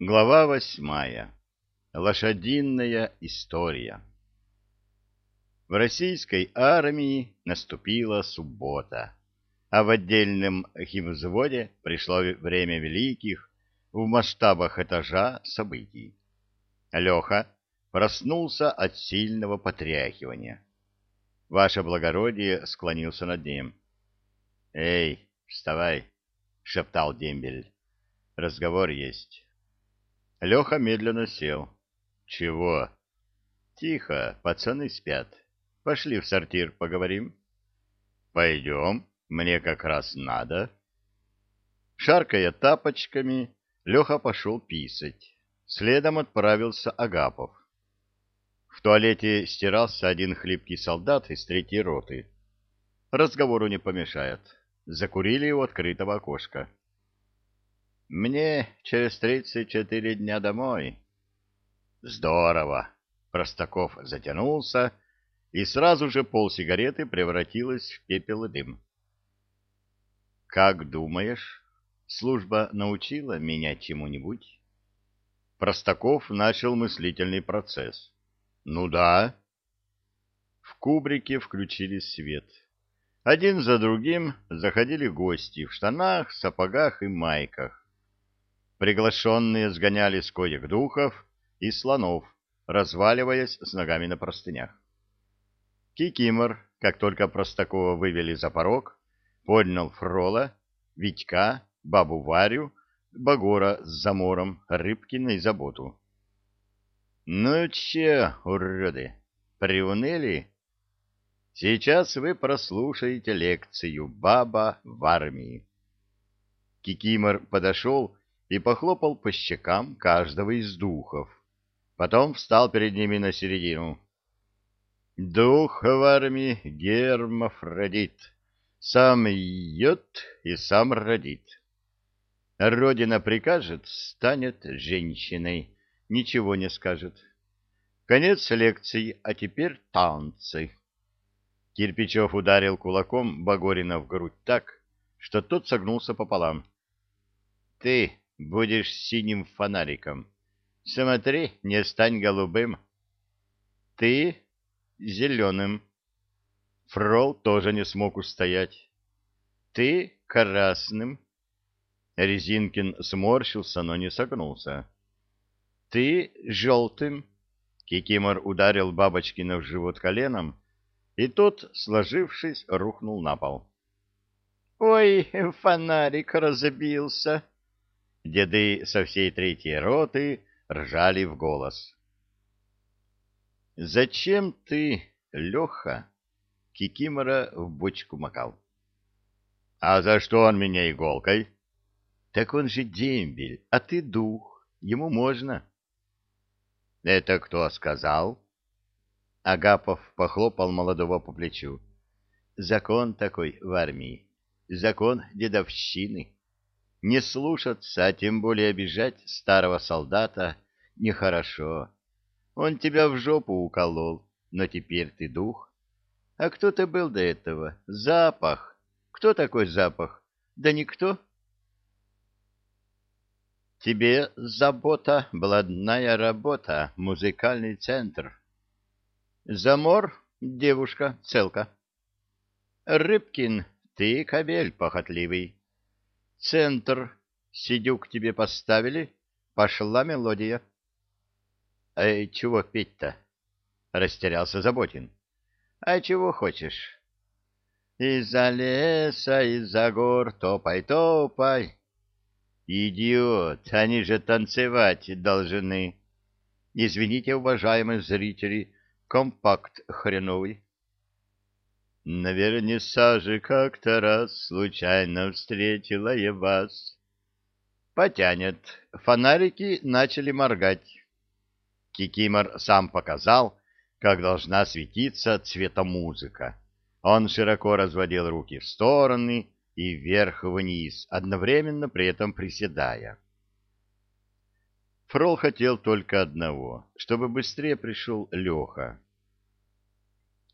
Глава восьмая. Лошадиная история. В российской армии наступила суббота, а в отдельном химвзводе пришло время великих в масштабах этажа событий. Леха проснулся от сильного потряхивания. Ваше благородие склонился над ним. — Эй, вставай, — шептал дембель. — Разговор есть. Леха медленно сел. «Чего?» «Тихо, пацаны спят. Пошли в сортир, поговорим». «Пойдем, мне как раз надо». Шаркая тапочками, Леха пошел писать. Следом отправился Агапов. В туалете стирался один хлипкий солдат из третьей роты. Разговору не помешает. Закурили у открытого окошка. Мне через тридцать четыре дня домой. Здорово. Простаков затянулся, и сразу же пол сигареты превратилась в пепел и дым. Как думаешь, служба научила меня чему-нибудь? Простаков начал мыслительный процесс. Ну да. В кубрике включили свет. Один за другим заходили гости в штанах, сапогах и майках. Приглашенные сгоняли с коек духов и слонов, разваливаясь с ногами на простынях. Кикимор, как только Простакова вывели за порог, поднял Фрола, Витька, бабу Варю, Багора с замором, Рыбкина и Заботу. «Ну че, уроды, приуныли? Сейчас вы прослушаете лекцию «Баба в армии». Кикимор подошел и похлопал по щекам каждого из духов. Потом встал перед ними на середину. «Дух в армии гермафродит, сам йет и сам родит. Родина прикажет, станет женщиной, ничего не скажет. Конец лекции, а теперь танцы». Кирпичев ударил кулаком Багорина в грудь так, что тот согнулся пополам. — Ты, будешь синим фонариком. Смотри, не стань голубым. Ты зеленым. Фрол тоже не смог устоять. Ты красным. Резинкин сморщился, но не согнулся. Ты желтым. Кикимор ударил Бабочкина в живот коленом, и тот, сложившись, рухнул на пол. — Ой, фонарик разбился! Деды со всей третьей роты ржали в голос. «Зачем ты, Леха, Кикимора в бочку макал?» «А за что он меня иголкой?» «Так он же дембель, а ты дух, ему можно». «Это кто сказал?» Агапов похлопал молодого по плечу. «Закон такой в армии, закон дедовщины». Не слушаться, а тем более обижать старого солдата нехорошо. Он тебя в жопу уколол, но теперь ты дух. А кто ты был до этого? Запах. Кто такой запах? Да никто. Тебе забота, блатная работа, музыкальный центр. Замор, девушка, целка. Рыбкин, ты кобель похотливый. Центр. Сидюк тебе поставили? Пошла мелодия. — А чего петь-то? — растерялся Заботин. — А чего хочешь? — Из-за леса, из-за гор, топай-топай. — Идиот, они же танцевать должны. Извините, уважаемые зрители, компакт хреновый. Наверное, сажи как-то раз случайно встретила я вас. Потянет. Фонарики начали моргать. Кикимор сам показал, как должна светиться цветомузыка. Он широко разводил руки в стороны и вверх-вниз, одновременно при этом приседая. Фрол хотел только одного, чтобы быстрее пришел Леха.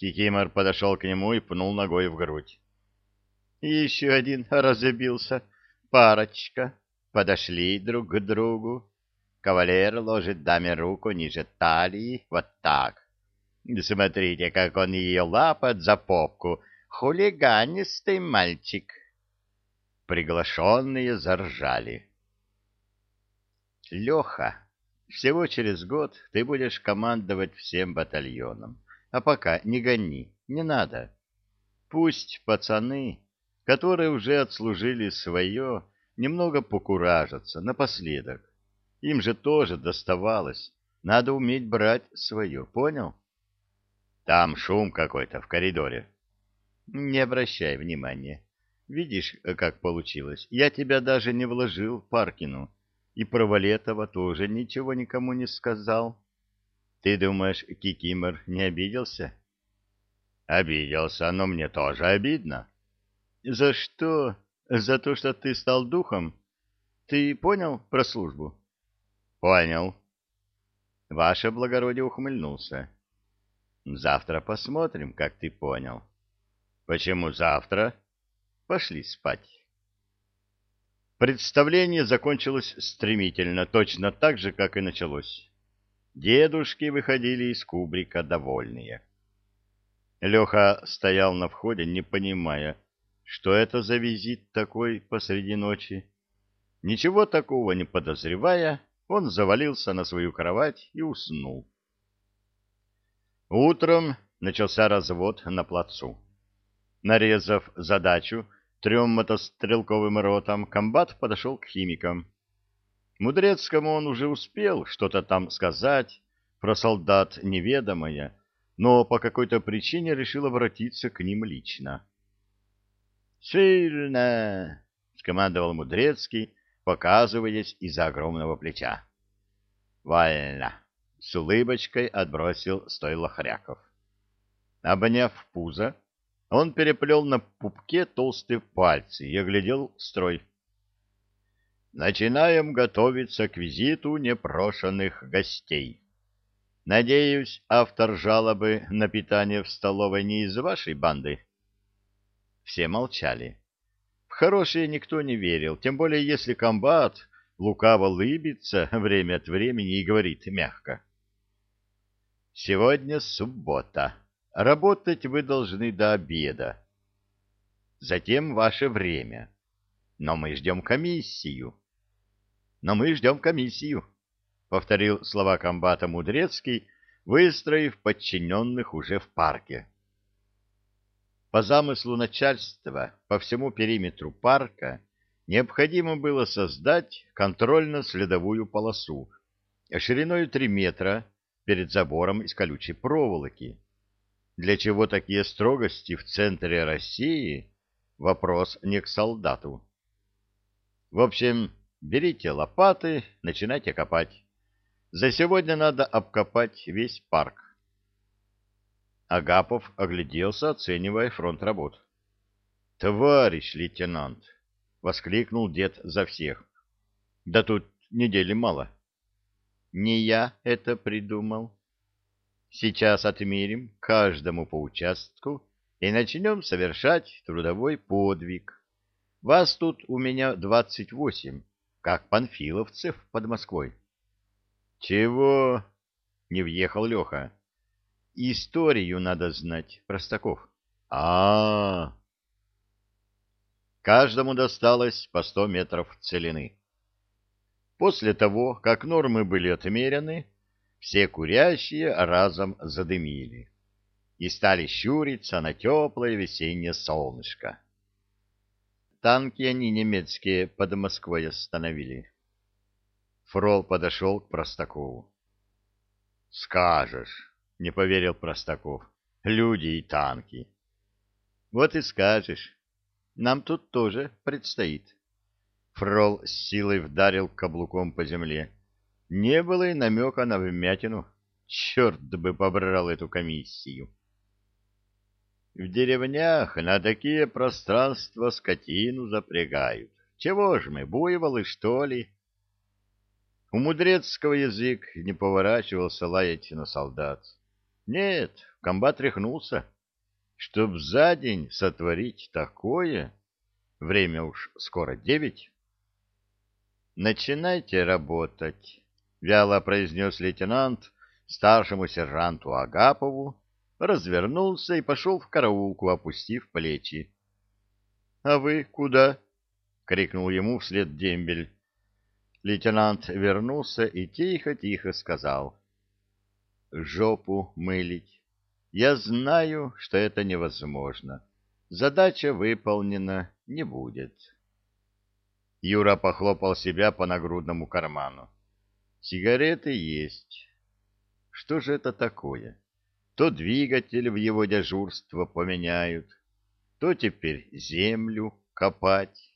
Кикимор подошел к нему и пнул ногой в грудь. Еще один разобился. Парочка. Подошли друг к другу. Кавалер ложит даме руку ниже талии, вот так. Смотрите, как он ее лапает за попку. Хулиганистый мальчик. Приглашенные заржали. Леха, всего через год ты будешь командовать всем батальоном. А пока не гони, не надо. Пусть пацаны, которые уже отслужили свое, немного покуражатся напоследок. Им же тоже доставалось. Надо уметь брать свое, понял? Там шум какой-то в коридоре. Не обращай внимания. Видишь, как получилось? Я тебя даже не вложил Паркину. И про Валетова тоже ничего никому не сказал. Ты думаешь, Кикимор не обиделся? Обиделся, но мне тоже обидно. За что? За то, что ты стал духом? Ты понял про службу? Понял. Ваше благородие ухмыльнулся. Завтра посмотрим, как ты понял. Почему завтра? Пошли спать. Представление закончилось стремительно, точно так же, как и началось. Дедушки выходили из кубрика довольные. Леха стоял на входе, не понимая, что это за визит такой посреди ночи. Ничего такого не подозревая, он завалился на свою кровать и уснул. Утром начался развод на плацу. Нарезав задачу трем мотострелковым ротам, комбат подошел к химикам. Мудрецкому он уже успел что-то там сказать про солдат неведомое, но по какой-то причине решил обратиться к ним лично. «Сильно!» — скомандовал Мудрецкий, показываясь из-за огромного плеча. «Вольно!» — с улыбочкой отбросил стойло Хряков. Обняв пузо, он переплел на пупке толстые пальцы и оглядел строй. «Начинаем готовиться к визиту непрошенных гостей. Надеюсь, автор жалобы на питание в столовой не из вашей банды?» Все молчали. В хорошее никто не верил, тем более если комбат лукаво лыбится время от времени и говорит мягко. «Сегодня суббота. Работать вы должны до обеда. Затем ваше время. Но мы ждем комиссию. Но мы ждем комиссию», — повторил слова комбата Мудрецкий, выстроив подчиненных уже в парке. По замыслу начальства по всему периметру парка необходимо было создать контрольно-следовую полосу шириной 3 метра перед забором из колючей проволоки. Для чего такие строгости в центре России – вопрос не к солдату. В общем, берите лопаты, начинайте копать. За сегодня надо обкопать весь парк. Агапов огляделся, оценивая фронт работ. — Товарищ лейтенант! — воскликнул дед за всех. — Да тут недели мало. — Не я это придумал. Сейчас отмерим каждому по участку и начнем совершать трудовой подвиг. Вас тут у меня двадцать восемь, как панфиловцев под Москвой. — Чего? — не въехал Леха. Историю надо знать, Простаков. А, -а, а Каждому досталось по сто метров целины. После того, как нормы были отмерены, все курящие разом задымили и стали щуриться на теплое весеннее солнышко. Танки они немецкие под Москвой остановили. Фрол подошел к Простакову. — Скажешь не поверил Простаков. Люди и танки. Вот и скажешь. Нам тут тоже предстоит. Фрол с силой вдарил каблуком по земле. Не было и намека на вмятину. Черт бы побрал эту комиссию. В деревнях на такие пространства скотину запрягают. Чего ж мы, буйволы, что ли? У Мудрецкого язык не поворачивался лаять на солдат. Нет, комбат рехнулся. Чтоб за день сотворить такое, время уж скоро девять. Начинайте работать. — вяло произнес лейтенант старшему сержанту Агапову, развернулся и пошел в караулку, опустив плечи. — А вы куда? — крикнул ему вслед дембель. Лейтенант вернулся и тихо-тихо сказал. — Жопу мылить. Я знаю, что это невозможно. Задача выполнена не будет. Юра похлопал себя по нагрудному карману. Сигареты есть. Что же это такое? То двигатель в его дежурство поменяют, то теперь землю копать.